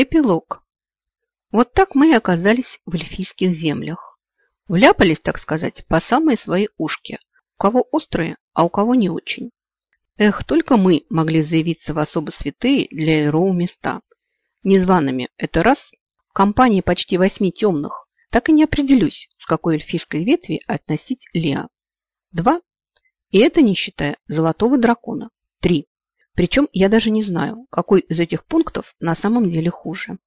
Эпилог. Вот так мы и оказались в эльфийских землях. Вляпались, так сказать, по самые свои ушки. У кого острые, а у кого не очень. Эх, только мы могли заявиться в особо святые для Эльроу места. Незваными – это раз. В компании почти восьми темных так и не определюсь, с какой эльфийской ветви относить Леа. Два. И это не считая золотого дракона. Три. Причем я даже не знаю, какой из этих пунктов на самом деле хуже.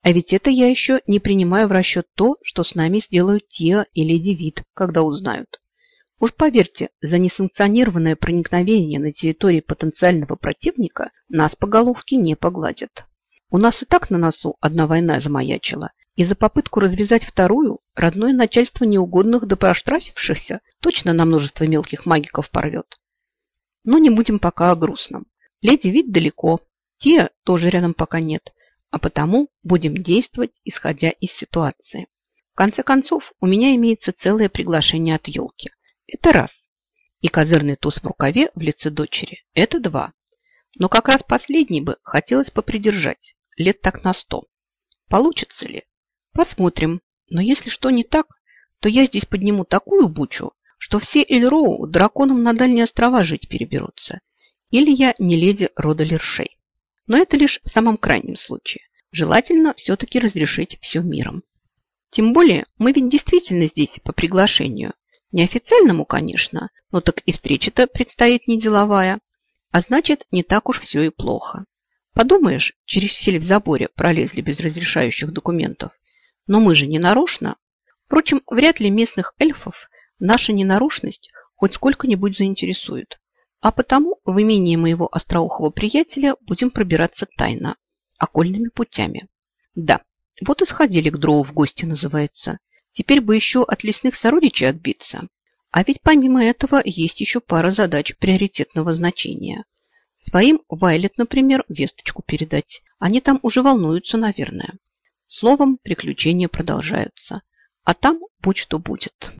А ведь это я еще не принимаю в расчет то, что с нами сделают Тиа и Леди Вит, когда узнают. Уж поверьте, за несанкционированное проникновение на территории потенциального противника нас по головке не погладят. У нас и так на носу одна война замаячила, и за попытку развязать вторую родное начальство неугодных да проштрафившихся точно на множество мелких магиков порвет. Но не будем пока о грустном. Леди вид далеко, Тия тоже рядом пока нет, а потому будем действовать, исходя из ситуации. В конце концов, у меня имеется целое приглашение от елки. Это раз. И козырный туз в рукаве в лице дочери – это два. Но как раз последний бы хотелось попридержать, лет так на сто. Получится ли? Посмотрим. Но если что не так, то я здесь подниму такую бучу, что все Эльроу драконом на дальние острова жить переберутся. Или я не леди рода Лершей. Но это лишь в самом крайнем случае. Желательно все-таки разрешить все миром. Тем более, мы ведь действительно здесь по приглашению. Неофициальному, конечно, но так и встреча-то предстоит не деловая. А значит, не так уж все и плохо. Подумаешь, через сель в заборе пролезли без разрешающих документов. Но мы же не нарочно. Впрочем, вряд ли местных эльфов наша ненарушность хоть сколько-нибудь заинтересует. А потому в имение моего остроухого приятеля будем пробираться тайно, окольными путями. Да, вот и сходили к дроу в гости, называется. Теперь бы еще от лесных сородичей отбиться. А ведь помимо этого есть еще пара задач приоритетного значения. Своим Вайлет, например, весточку передать. Они там уже волнуются, наверное. Словом, приключения продолжаются. А там будь что будет.